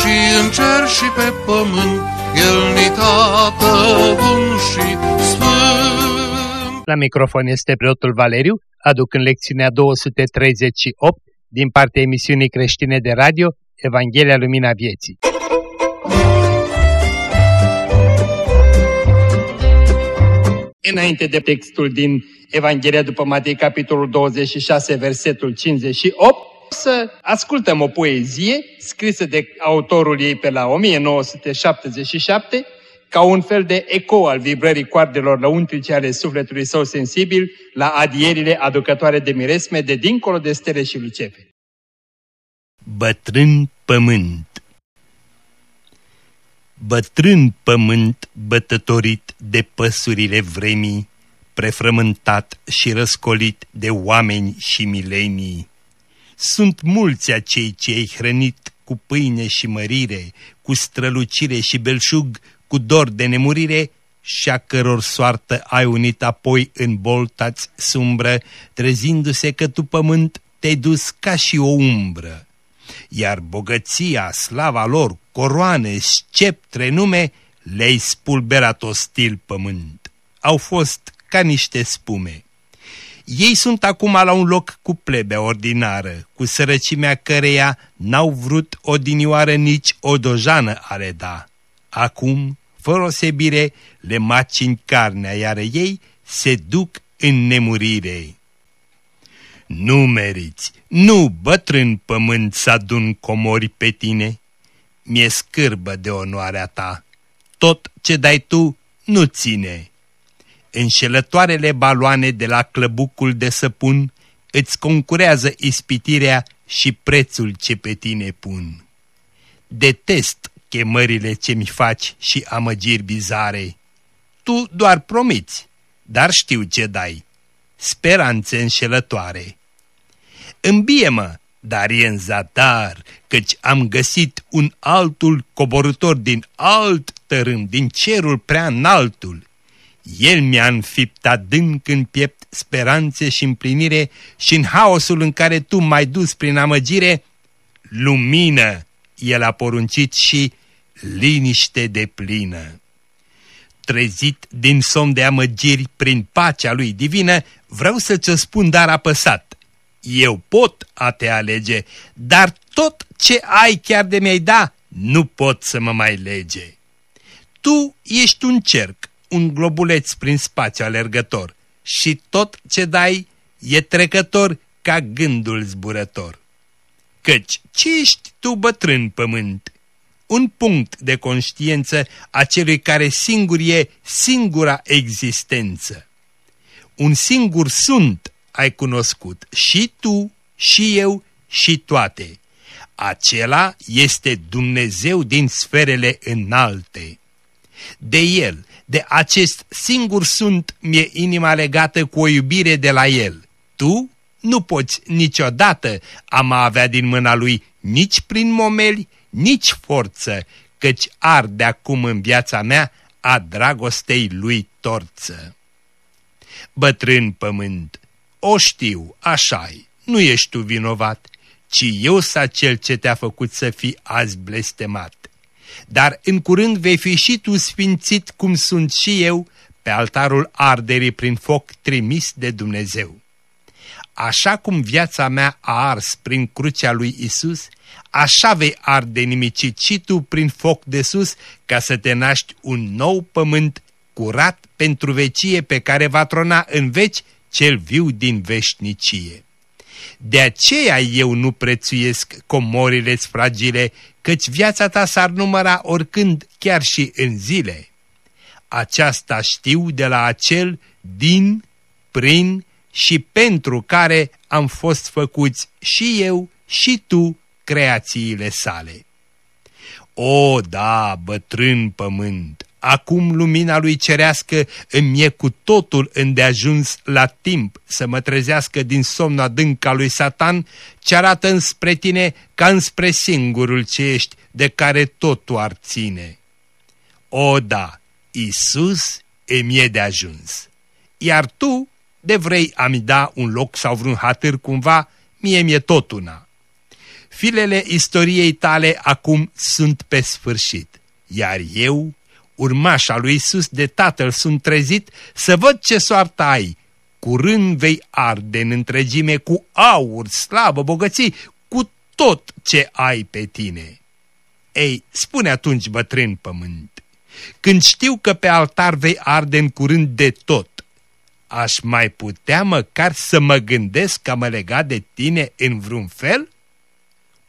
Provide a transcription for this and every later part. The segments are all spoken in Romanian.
și în cer și pe pământ, El ni tată bun și sfânt. La microfon este preotul Valeriu, aducând lecțiunea 238 din partea emisiunii creștine de radio Evanghelia Lumina Vieții. Înainte de textul din Evanghelia după Matei, capitolul 26, versetul 58, să ascultăm o poezie scrisă de autorul ei pe la 1977, ca un fel de eco al vibrării coardelor lăuntrice ale sufletului său sensibil la adierile aducătoare de miresme de dincolo de stele și lucefe. Bătrân pământ Bătrân pământ bătătorit de păsurile vremii, prefrământat și răscolit de oameni și milenii. Sunt mulți acei ce ai hrănit cu pâine și mărire, cu strălucire și belșug, cu dor de nemurire, și a căror soartă ai unit apoi în boltați sumbră, trezindu-se că tu pământ te-ai dus ca și o umbră. Iar bogăția, slava lor, coroane, sceptre, nume, le-ai spulberat ostil pământ. Au fost ca niște spume. Ei sunt acum la un loc cu plebea ordinară, cu sărăcimea căreia n-au vrut odinioară nici o dojană a le da. Acum, fără osebire, le macini carnea, iar ei se duc în nemurire. Nu meriți, nu bătrân pământ să adun comori pe tine, mi-e scârbă de onoarea ta, tot ce dai tu nu ține. Înșelătoarele baloane de la clăbucul de săpun îți concurează ispitirea și prețul ce pe tine pun. Detest chemările ce mi faci și amăgiri bizare. Tu doar promiți, dar știu ce dai. Speranțe înșelătoare. Îmbie-mă, dar e în zadar, căci am găsit un altul coborător din alt tărâm, din cerul prea înaltul. El mi-a înfipt adânc în piept speranțe și împlinire și în haosul în care tu m-ai dus prin amăgire, lumină el a poruncit și liniște de plină. Trezit din somn de amăgiri prin pacea lui divină, vreau să-ți spun dar apăsat. Eu pot a te alege, dar tot ce ai chiar de mi-ai da, nu pot să mă mai lege. Tu ești un cerc, un globuleț prin spațiu alergător și tot ce dai e trecător ca gândul zburător. Căci ce ești tu bătrân pământ? Un punct de conștiință a celui care singur e singura existență. Un singur sunt ai cunoscut și tu, și eu, și toate. Acela este Dumnezeu din sferele înalte. De El, de acest singur sunt, mi-e inima legată cu o iubire de la El. Tu nu poți niciodată a mă avea din mâna Lui nici prin momeli, nici forță, căci arde acum în viața mea a dragostei Lui torță. Bătrân pământ, o știu, așa-i, nu ești tu vinovat, ci eu sa cel ce te-a făcut să fii azi blestemat. Dar în curând vei fi și tu sfințit cum sunt și eu, pe altarul arderii prin foc trimis de Dumnezeu. Așa cum viața mea a ars prin crucea lui Isus, așa vei arde nimicit și tu prin foc de sus, ca să te naști un nou pământ curat pentru vecie pe care va trona în veci cel viu din veșnicie. De aceea eu nu prețuiesc comorile fragile, căci viața ta s-ar număra oricând, chiar și în zile. Aceasta știu de la acel din, prin și pentru care am fost făcuți și eu și tu creațiile sale. O, da, bătrân pământ, acum lumina lui cerească îmi e cu totul îndeajuns la timp să mă trezească din somnul adânc al lui Satan, ce arată înspre tine ca înspre singurul ce ești, de care totul ar ține. O, da, Isus îmi e de ajuns. Iar tu, de vrei a-mi da un loc sau vreun hatâr cumva, mie mi-e tot una. Filele istoriei tale acum sunt pe sfârșit, iar eu, urmașa lui Isus de tatăl, sunt trezit să văd ce soartă ai. Curând vei arde în întregime cu aur, slavă, bogății, cu tot ce ai pe tine. Ei, spune atunci, bătrân pământ, când știu că pe altar vei arde în curând de tot, aș mai putea măcar să mă gândesc că mă lega de tine în vreun fel?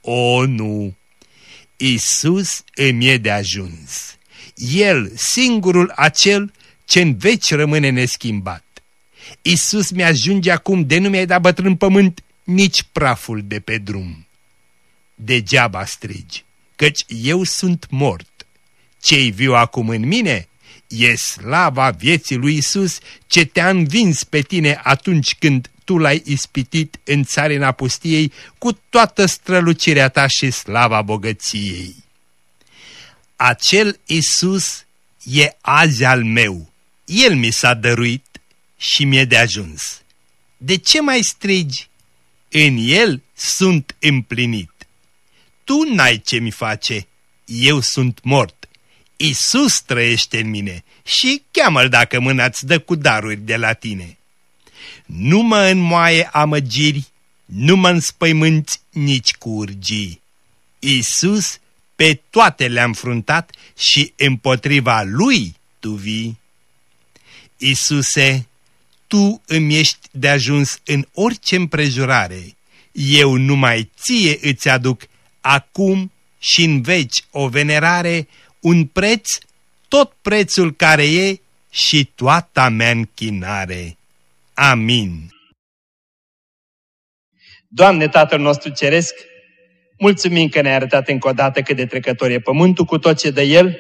O, nu! Isus îmi e de ajuns. El, singurul acel ce în veci rămâne neschimbat. Isus mi-ajunge acum de nu mi-ai dat bătrân pământ nici praful de pe drum. Degeaba strigi, căci eu sunt mort. Ce-i viu acum în mine e slava vieții lui Isus ce te-a învins pe tine atunci când tu l-ai ispitit în țarina pustiei cu toată strălucirea ta și slava bogăției. Acel Isus e azi al meu, El mi s-a dăruit și mi-e de ajuns. De ce mai strigi? În El sunt împlinit. Tu n-ai ce mi face, eu sunt mort. Isus trăiește în mine și cheamă-l dacă mâna-ți dă cu daruri de la tine. Nu mă înmoaie amăgiri, nu mă înspăimânți nici cu urgii. Isus pe toate le-am fruntat și împotriva lui tu vii. Isuse, tu îmi ești de ajuns în orice împrejurare. Eu numai ție îți aduc acum și în veci o venerare, un preț, tot prețul care e și toată mea închinare. Amin. Doamne Tatăl nostru Ceresc, mulțumim că ne-ai arătat încă o dată cât de trecător e pământul cu tot ce dă El.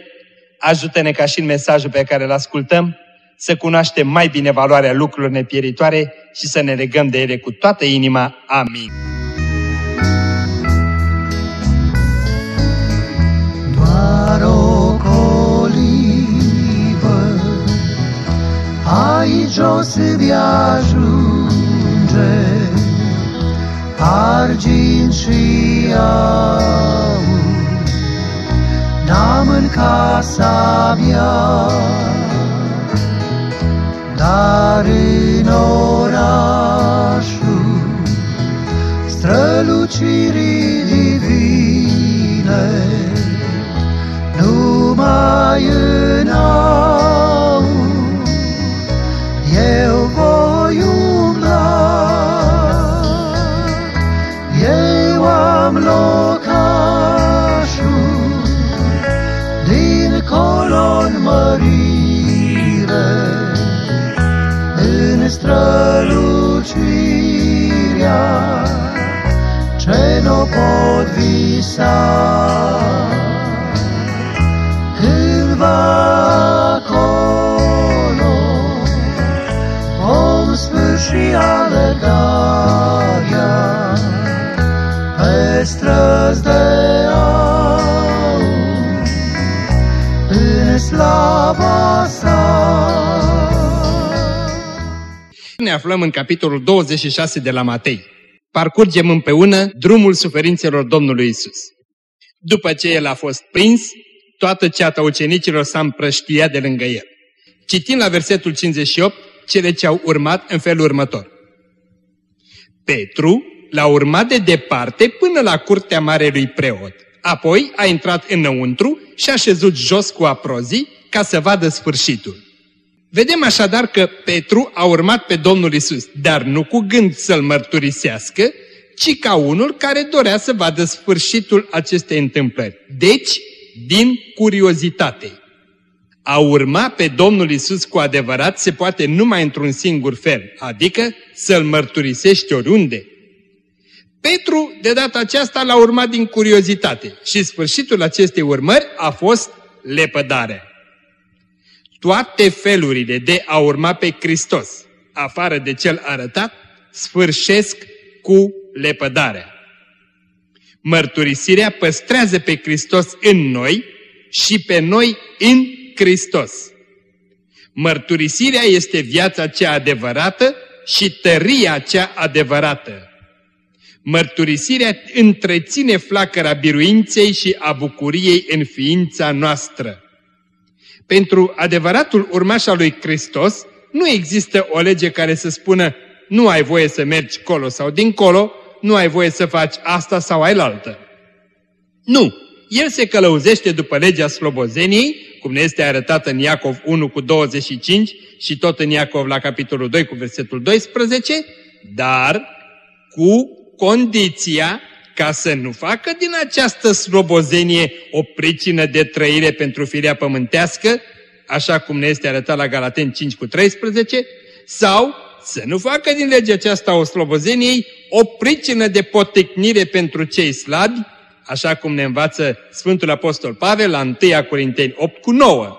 Ajută-ne ca și în mesajul pe care îl ascultăm să cunoaștem mai bine valoarea lucrurilor nepieritoare și să ne legăm de ele cu toată inima. Amin. Doar o colivă aici jos îmi ajunge, argint și aur, n-am în casa mea, dar în orașul strălucirii divine, numai în aur visa. Cândva acolo vom sfârși alergarea pe străzi de aur în slava sa. Ne aflăm în capitolul 26 de la Matei. Parcurgem împreună drumul suferințelor Domnului Isus. După ce el a fost prins, toată ceata ucenicilor s-a împrăștiat de lângă el. Citim la versetul 58 cele ce au urmat în felul următor. Petru l-a urmat de departe până la curtea marelui preot. Apoi a intrat înăuntru și a șezut jos cu aprozii ca să vadă sfârșitul. Vedem așadar că Petru a urmat pe Domnul Isus, dar nu cu gând să-l mărturisească, ci ca unul care dorea să vadă sfârșitul acestei întâmplări. Deci, din curiozitate. A urma pe Domnul Isus cu adevărat se poate numai într-un singur fel, adică să-L mărturisești oriunde. Petru, de data aceasta, l-a urmat din curiozitate și sfârșitul acestei urmări a fost lepădarea. Toate felurile de a urma pe Hristos, afară de cel arătat, sfârșesc cu lepădarea. Mărturisirea păstrează pe Hristos în noi și pe noi în Hristos. Mărturisirea este viața cea adevărată și tăria cea adevărată. Mărturisirea întreține flacăra biruinței și a bucuriei în ființa noastră. Pentru adevăratul urmaș al lui Hristos nu există o lege care să spună nu ai voie să mergi colo sau dincolo, nu ai voie să faci asta sau ai altă. Nu, el se călăuzește după legea slobozeniei, cum ne este arătată în Iacov 1 cu 25 și tot în Iacov la capitolul 2 cu versetul 12, dar cu condiția ca să nu facă din această slobozenie o pricină de trăire pentru firea pământească, așa cum ne este arătat la Galaten 5 cu 13, sau să nu facă din legea aceasta o slobozeniei o pricină de potecnire pentru cei slabi, așa cum ne învață Sfântul Apostol Pavel la 1 Corinteni 8 cu 9.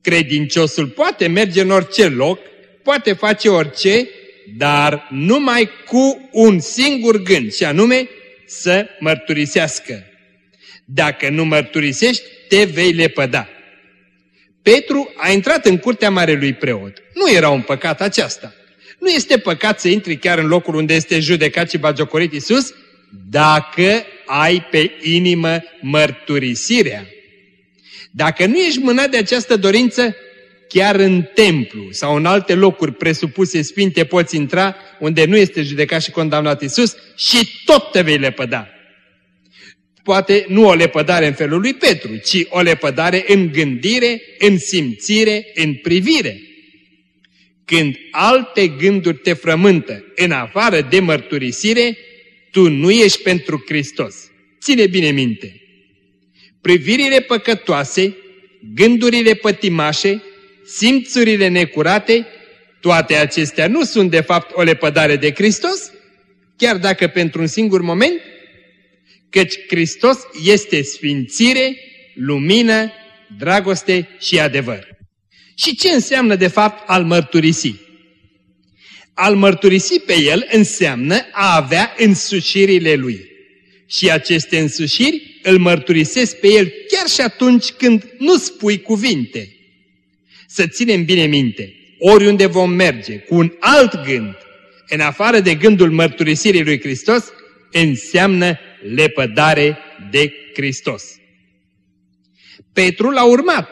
Credinciosul poate merge în orice loc, poate face orice, dar numai cu un singur gând, și anume să mărturisească. Dacă nu mărturisești, te vei lepăda. Petru a intrat în curtea marelui preot. Nu era un păcat aceasta. Nu este păcat să intri chiar în locul unde este judecat și bagiocorit Iisus, dacă ai pe inimă mărturisirea. Dacă nu ești mânat de această dorință, chiar în templu sau în alte locuri presupuse sfinte poți intra unde nu este judecat și condamnat Iisus și tot te vei lepăda. Poate nu o lepădare în felul lui Petru, ci o lepădare în gândire, în simțire, în privire. Când alte gânduri te frământă în afară de mărturisire, tu nu ești pentru Hristos. Ține bine minte. Privirile păcătoase, gândurile pătimașe, simțurile necurate, toate acestea nu sunt de fapt o lepădare de Hristos, chiar dacă pentru un singur moment, căci Hristos este sfințire, lumină, dragoste și adevăr. Și ce înseamnă de fapt al mărturisi? Al mărturisi pe el înseamnă a avea însușirile lui. Și aceste însușiri îl mărturisesc pe el chiar și atunci când nu spui cuvinte. Să ținem bine minte, oriunde vom merge cu un alt gând, în afară de gândul mărturisirii lui Hristos, înseamnă lepădare de Hristos. Petru l-a urmat,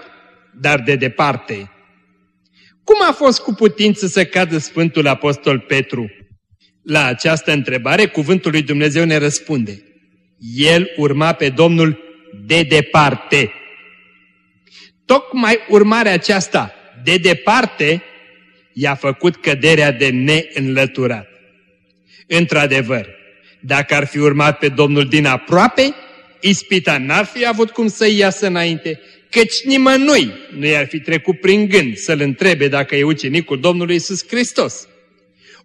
dar de departe. Cum a fost cu putință să cadă Sfântul Apostol Petru? La această întrebare, cuvântul lui Dumnezeu ne răspunde. El urma pe Domnul de departe. Tocmai urmarea aceasta, de departe, i-a făcut căderea de neînlăturat. Într-adevăr, dacă ar fi urmat pe Domnul din aproape, ispita n-ar fi avut cum să iasă înainte, căci nimănui nu i-ar fi trecut prin gând să-l întrebe dacă e ucenicul Domnului Isus Hristos.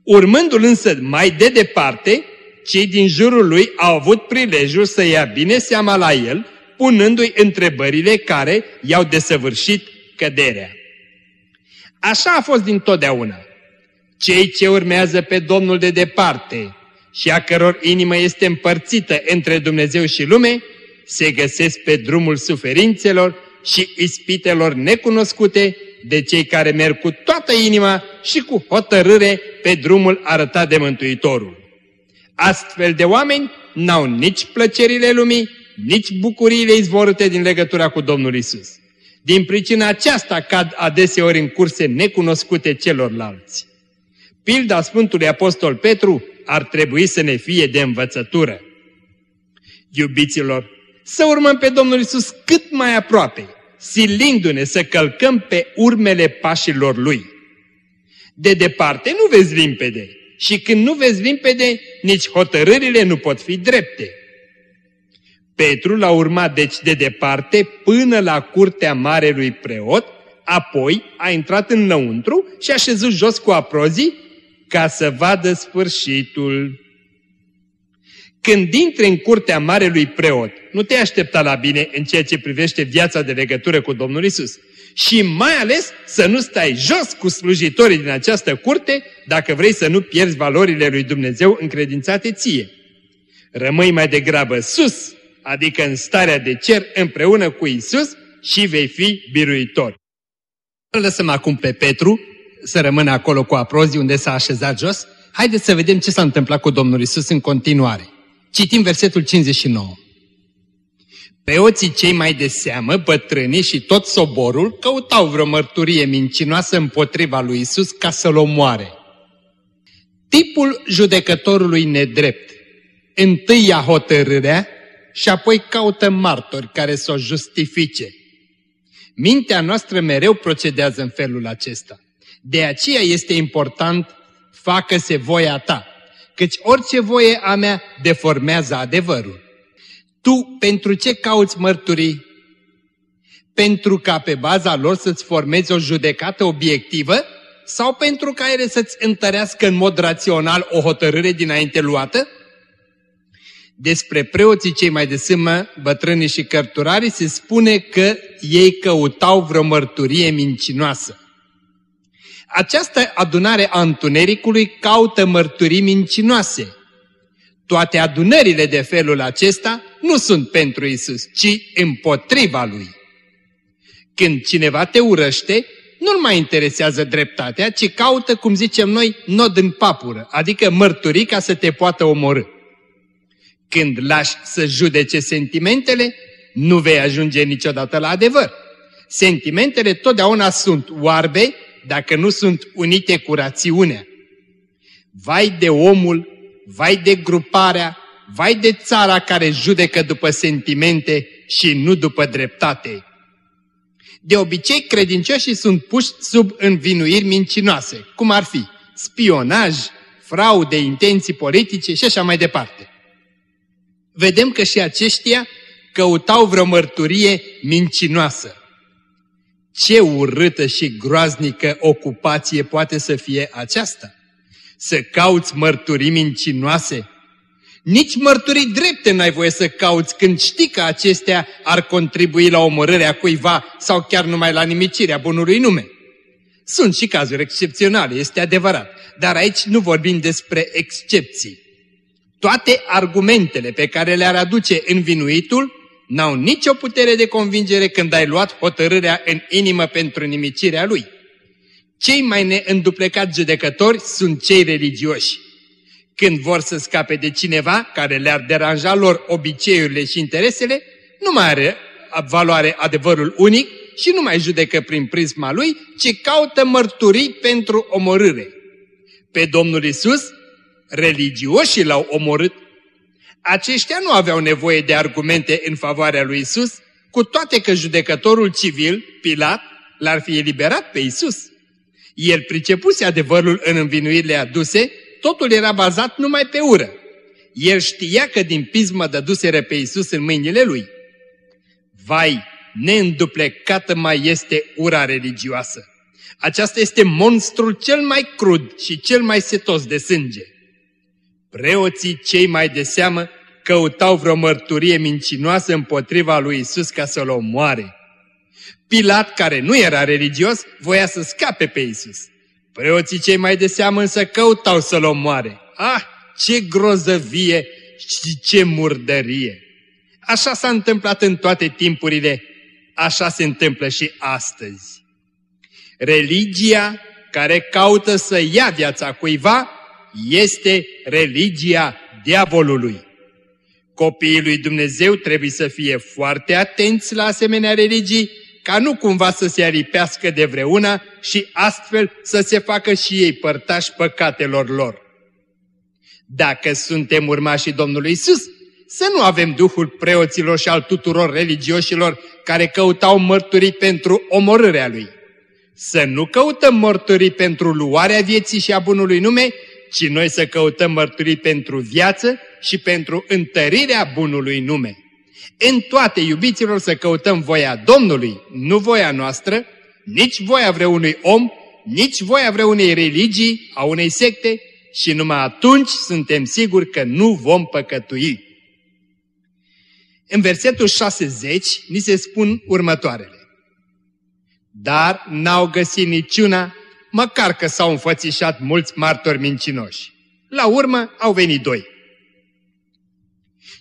Urmându-l însă mai de departe, cei din jurul lui au avut prilejul să ia bine seama la el, punându-i întrebările care i-au desăvârșit căderea. Așa a fost dintotdeauna. Cei ce urmează pe Domnul de departe și a căror inimă este împărțită între Dumnezeu și lume, se găsesc pe drumul suferințelor și ispitelor necunoscute de cei care merg cu toată inima și cu hotărâre pe drumul arătat de Mântuitorul. Astfel de oameni n-au nici plăcerile lumii, nici bucuriile izvorâte din legătura cu Domnul Isus. Din pricina aceasta cad adeseori în curse necunoscute celorlalți. Pilda Sfântului Apostol Petru ar trebui să ne fie de învățătură. Iubiților, să urmăm pe Domnul Isus cât mai aproape, silindu-ne să călcăm pe urmele pașilor Lui. De departe nu vezi limpede și când nu vezi limpede, nici hotărârile nu pot fi drepte. Petru l-a urmat deci de departe până la curtea marelui preot, apoi a intrat înăuntru și a șezut jos cu aprozii ca să vadă sfârșitul. Când intri în curtea marelui preot, nu te aștepta la bine în ceea ce privește viața de legătură cu Domnul Isus. Și mai ales să nu stai jos cu slujitorii din această curte dacă vrei să nu pierzi valorile lui Dumnezeu încredințate ție. Rămâi mai degrabă sus, adică în starea de cer împreună cu Isus și vei fi biruitor. Îl lăsăm acum pe Petru să rămână acolo cu aprozii unde s-a așezat jos. Haideți să vedem ce s-a întâmplat cu Domnul Isus în continuare. Citim versetul 59. Preoții cei mai de seamă, bătrânii și tot soborul căutau vreo mărturie mincinoasă împotriva lui Isus ca să-l omoare. Tipul judecătorului nedrept. Întâi ia hotărârea și apoi caută martori care să o justifice. Mintea noastră mereu procedează în felul acesta. De aceea este important, facă-se voia ta, căci orice voie a mea deformează adevărul. Tu pentru ce cauți mărturii? Pentru ca pe baza lor să-ți formezi o judecată obiectivă sau pentru ca ele să-ți întărească în mod rațional o hotărâre dinainte luată? Despre preoții cei mai de sâmă, bătrânii și cărturarii, se spune că ei căutau vreo mărturie mincinoasă. Această adunare a întunericului caută mărturii mincinoase. Toate adunările de felul acesta nu sunt pentru Isus, ci împotriva Lui. Când cineva te urăște, nu-l mai interesează dreptatea, ci caută, cum zicem noi, nod în papură, adică mărturii ca să te poată omorâ. Când lași să judece sentimentele, nu vei ajunge niciodată la adevăr. Sentimentele totdeauna sunt oarbe dacă nu sunt unite cu rațiunea. Vai de omul, vai de gruparea, vai de țara care judecă după sentimente și nu după dreptate. De obicei, credincioșii sunt puși sub învinuiri mincinoase, cum ar fi spionaj, fraude, intenții politice și așa mai departe. Vedem că și aceștia căutau vreo mărturie mincinoasă. Ce urâtă și groaznică ocupație poate să fie aceasta? Să cauți mărturii mincinoase? Nici mărturii drepte n-ai voie să cauți când știi că acestea ar contribui la omorârea cuiva sau chiar numai la nimicirea bunului nume. Sunt și cazuri excepționale, este adevărat, dar aici nu vorbim despre excepții. Toate argumentele pe care le-ar aduce învinuitul n-au nicio putere de convingere când ai luat hotărârea în inimă pentru nimicirea lui. Cei mai neînduplecați judecători sunt cei religioși. Când vor să scape de cineva care le-ar deranja lor obiceiurile și interesele, nu mai are valoare adevărul unic și nu mai judecă prin prisma lui, ci caută mărturii pentru omorâre. Pe Domnul Isus, religioșii l-au omorât aceștia nu aveau nevoie de argumente în favoarea lui Isus, cu toate că judecătorul civil, Pilat, l-ar fi eliberat pe Isus. El pricepuse adevărul în învinuirile aduse, totul era bazat numai pe ură. El știa că din pismă dăduseră pe Isus în mâinile lui. Vai, neînduplecată mai este ura religioasă. Aceasta este monstrul cel mai crud și cel mai setos de sânge. Preoții cei mai de seamă căutau vreo mărturie mincinoasă împotriva lui Isus ca să-l omoare. Pilat, care nu era religios, voia să scape pe Isus. Preoții cei mai de seamă însă căutau să-l omoare. Ah, ce grozăvie și ce murdărie! Așa s-a întâmplat în toate timpurile, așa se întâmplă și astăzi. Religia care caută să ia viața cuiva este religia diavolului. Copiii lui Dumnezeu trebuie să fie foarte atenți la asemenea religii, ca nu cumva să se aripească de vreuna și astfel să se facă și ei părtași păcatelor lor. Dacă suntem urmașii Domnului Isus, să nu avem duhul preoților și al tuturor religioșilor care căutau mărturii pentru omorârea Lui. Să nu căutăm mărturii pentru luarea vieții și a bunului nume, ci noi să căutăm mărturii pentru viață și pentru întărirea bunului nume. În toate, iubiților, să căutăm voia Domnului, nu voia noastră, nici voia vreunui om, nici voia vreunei religii, a unei secte, și numai atunci suntem siguri că nu vom păcătui. În versetul 60 ni se spun următoarele. Dar n-au găsit niciuna, măcar că s-au înfățișat mulți martori mincinoși. La urmă au venit doi.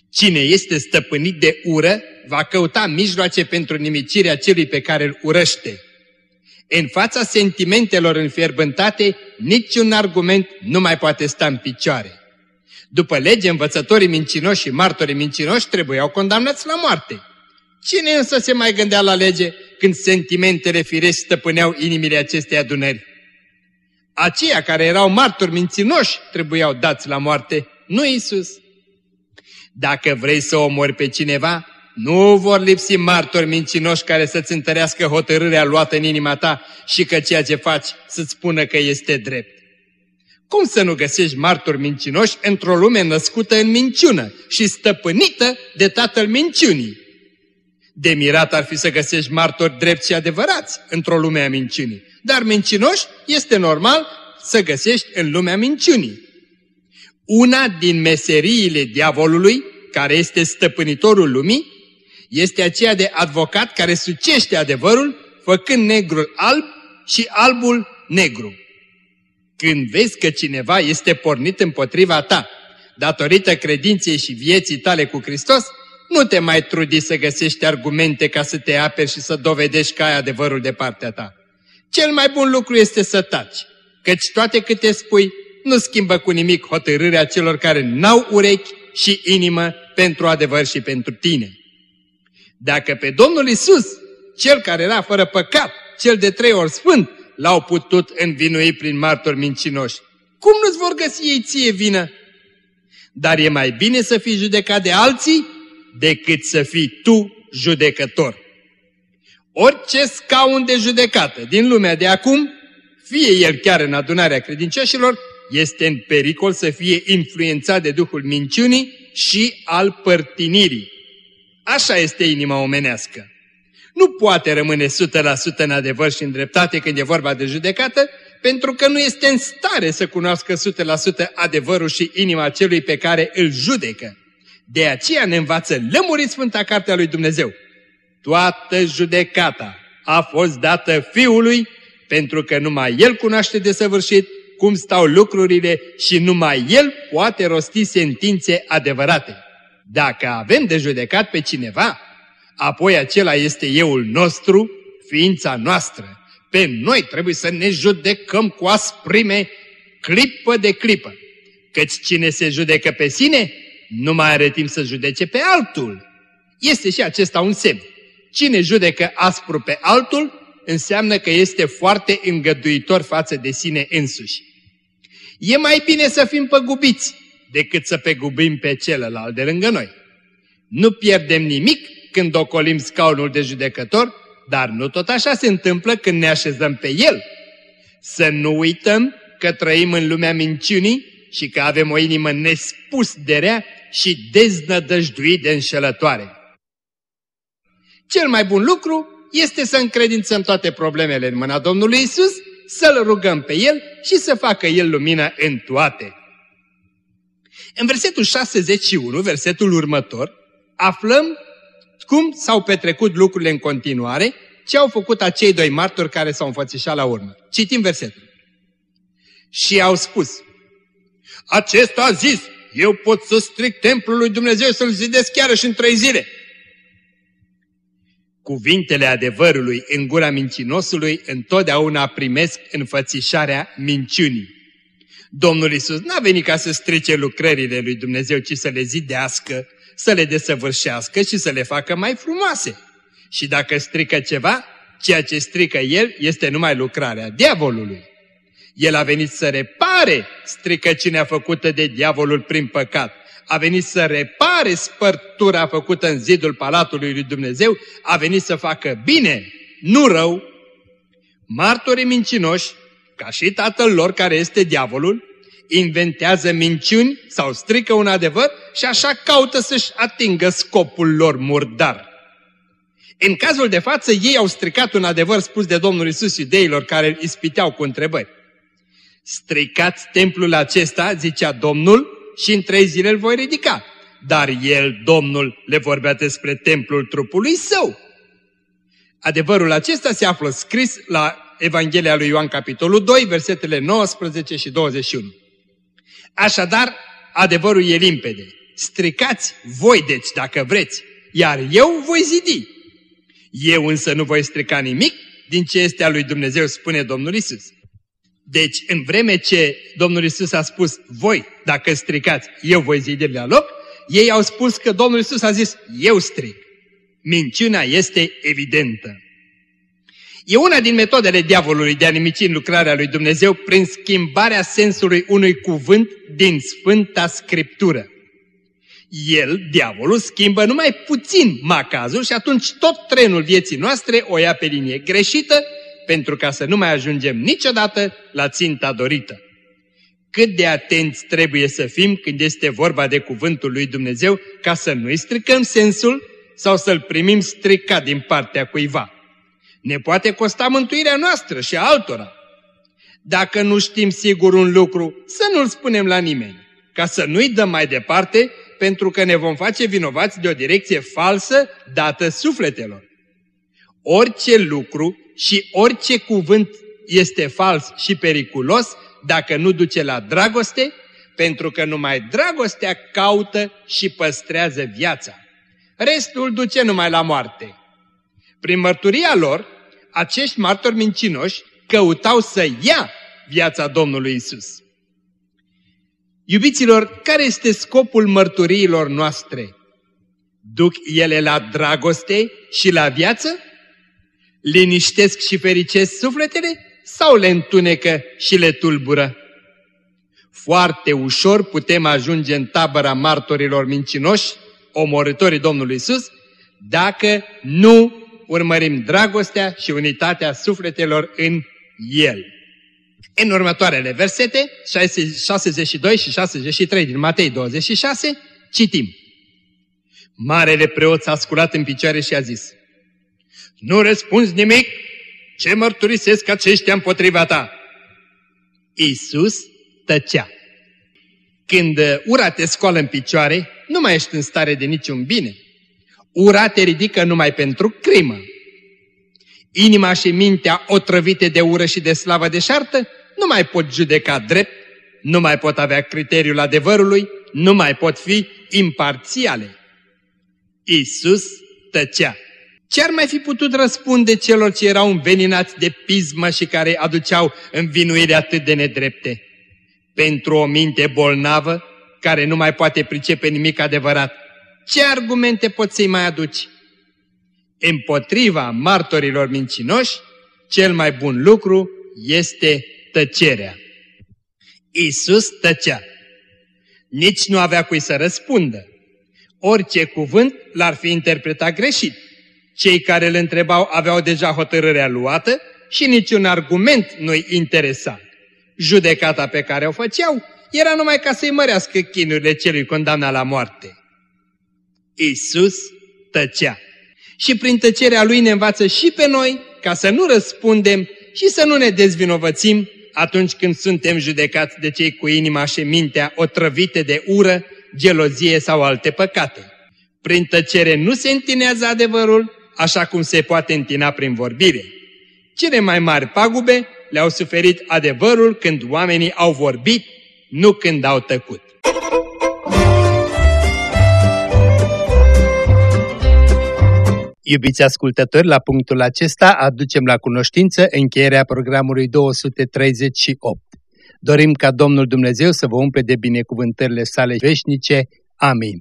Cine este stăpânit de ură va căuta mijloace pentru nimicirea celui pe care îl urăște. În fața sentimentelor înfierbântate, niciun argument nu mai poate sta în picioare. După lege, învățătorii mincinoși și martorii mincinoși trebuiau condamnați la moarte. Cine însă se mai gândea la lege când sentimentele firești stăpâneau inimile acestei adunări? Aceia care erau martori mincinoși trebuiau dați la moarte, nu Isus. Dacă vrei să omori pe cineva, nu vor lipsi martori mincinoși care să-ți întărească hotărârea luată în inima ta și că ceea ce faci să-ți spună că este drept. Cum să nu găsești martori mincinoși într-o lume născută în minciună și stăpânită de tatăl minciunii? De mirat ar fi să găsești martori drepți și adevărați într-o lume a minciunii, dar mincinoși este normal să găsești în lumea minciunii. Una din meseriile diavolului, care este stăpânitorul lumii, este aceea de advocat care sucește adevărul, făcând negrul alb și albul negru. Când vezi că cineva este pornit împotriva ta, datorită credinței și vieții tale cu Hristos, nu te mai trudi să găsești argumente ca să te aperi și să dovedești că ai adevărul de partea ta. Cel mai bun lucru este să taci, căci toate câte spui nu schimbă cu nimic hotărârea celor care n-au urechi și inimă pentru adevăr și pentru tine. Dacă pe Domnul Isus, cel care era fără păcat, cel de trei ori sfânt, l-au putut învinui prin martori mincinoși, cum nu-ți vor găsi ei ție vină? Dar e mai bine să fii judecat de alții decât să fii tu judecător. Orice scaun de judecată din lumea de acum, fie el chiar în adunarea credincioșilor, este în pericol să fie influențat de Duhul minciunii și al părtinirii. Așa este inima omenească. Nu poate rămâne 100% în adevăr și în dreptate când e vorba de judecată, pentru că nu este în stare să cunoască 100% adevărul și inima celui pe care îl judecă. De aceea ne învață lămurit Sfânta Cartea lui Dumnezeu. Toată judecata a fost dată Fiului, pentru că numai El cunoaște de săvârșit cum stau lucrurile și numai El poate rosti sentințe adevărate. Dacă avem de judecat pe cineva, apoi acela este euul nostru, ființa noastră. Pe noi trebuie să ne judecăm cu asprime, clipă de clipă. Căci cine se judecă pe sine, nu mai are timp să judece pe altul. Este și acesta un semn. Cine judecă aspru pe altul, înseamnă că este foarte îngăduitor față de sine însuși. E mai bine să fim păgubiți decât să pegubim pe celălalt de lângă noi. Nu pierdem nimic când ocolim scaunul de judecător, dar nu tot așa se întâmplă când ne așezăm pe el. Să nu uităm că trăim în lumea minciunii și că avem o inimă nespus de rea și deznădăjduit de înșelătoare. Cel mai bun lucru este să încredințăm toate problemele în mâna Domnului Isus, să-L rugăm pe El și să facă El lumină în toate. În versetul 61, versetul următor, aflăm cum s-au petrecut lucrurile în continuare, ce au făcut acei doi martori care s-au înfățișat la urmă. Citim versetul. Și au spus, acesta a zis, eu pot să stric templul lui Dumnezeu să-l zidesc chiar și în trei zile. Cuvintele adevărului în gura mincinosului întotdeauna primesc înfățișarea minciunii. Domnul Isus n-a venit ca să strice lucrările lui Dumnezeu, ci să le zidească, să le desăvârșească și să le facă mai frumoase. Și dacă strică ceva, ceea ce strică el este numai lucrarea diavolului. El a venit să repare stricăciunea făcută de diavolul prin păcat. A venit să repare spărtura făcută în zidul palatului lui Dumnezeu. A venit să facă bine, nu rău. Martorii mincinoși, ca și tatăl lor care este diavolul, inventează minciuni sau strică un adevăr și așa caută să-și atingă scopul lor murdar. În cazul de față, ei au stricat un adevăr spus de Domnul Isus iudeilor care îl ispiteau cu întrebări. Stricați templul acesta, zicea Domnul, și în trei zile îl voi ridica. Dar el, Domnul, le vorbea despre templul trupului său. Adevărul acesta se află scris la Evanghelia lui Ioan, capitolul 2, versetele 19 și 21. Așadar, adevărul e limpede. Stricați voi deci, dacă vreți, iar eu voi zidi. Eu însă nu voi strica nimic din ce este a lui Dumnezeu, spune Domnul Isus. Deci, în vreme ce Domnul Isus a spus, voi, dacă stricați, eu voi zidi la loc, ei au spus că Domnul Isus a zis, eu stric. Minciuna este evidentă. E una din metodele diavolului de a nimici în lucrarea lui Dumnezeu prin schimbarea sensului unui cuvânt din Sfânta Scriptură. El, diavolul, schimbă numai puțin macazul și atunci tot trenul vieții noastre o ia pe linie greșită pentru ca să nu mai ajungem niciodată la ținta dorită. Cât de atenți trebuie să fim când este vorba de cuvântul lui Dumnezeu ca să nu-i stricăm sensul sau să-l primim stricat din partea cuiva. Ne poate costa mântuirea noastră și a altora. Dacă nu știm sigur un lucru, să nu-l spunem la nimeni, ca să nu-i dăm mai departe, pentru că ne vom face vinovați de o direcție falsă dată sufletelor. Orice lucru și orice cuvânt este fals și periculos dacă nu duce la dragoste, pentru că numai dragostea caută și păstrează viața. Restul duce numai la moarte. Prin mărturia lor, acești martori mincinoși căutau să ia viața Domnului Isus. Iubiților, care este scopul mărturiilor noastre? Duc ele la dragoste și la viață? Liniștesc și fericesc sufletele sau le întunecă și le tulbură? Foarte ușor putem ajunge în tabăra martorilor mincinoși, omorătorii Domnului Isus, dacă nu urmărim dragostea și unitatea sufletelor în El. În următoarele versete, 62 și 63 din Matei 26, citim. Marele preot s-a sculat în picioare și a zis, Nu răspunzi nimic? Ce mărturisesc aceștia împotriva ta? Iisus tăcea. Când ura te scoală în picioare, nu mai ești în stare de niciun bine. Ura te ridică numai pentru crimă. Inima și mintea otrăvite de ură și de slavă deșartă nu mai pot judeca drept, nu mai pot avea criteriul adevărului, nu mai pot fi imparțiale. Isus tăcea. Ce ar mai fi putut răspunde celor ce erau înveninați de pismă și care aduceau învinuiri atât de nedrepte? Pentru o minte bolnavă, care nu mai poate pricepe nimic adevărat, ce argumente poți să-i mai aduci? Împotriva martorilor mincinoși, cel mai bun lucru este tăcerea. Isus tăcea. Nici nu avea cui să răspundă. Orice cuvânt l-ar fi interpretat greșit. Cei care îl întrebau aveau deja hotărârea luată și niciun argument nu-i interesa. Judecata pe care o făceau era numai ca să-i mărească chinurile celui condamnat la moarte. Isus tăcea. Și prin tăcerea lui ne învață și pe noi ca să nu răspundem și să nu ne dezvinovățim atunci când suntem judecați de cei cu inima și mintea otrăvite de ură, gelozie sau alte păcate. Prin tăcere nu se întinează adevărul, așa cum se poate întina prin vorbire. Cele mai mari pagube le-au suferit adevărul când oamenii au vorbit, nu când au tăcut. Iubiți ascultători, la punctul acesta aducem la cunoștință încheierea programului 238. Dorim ca Domnul Dumnezeu să vă umple de binecuvântările sale veșnice. Amin.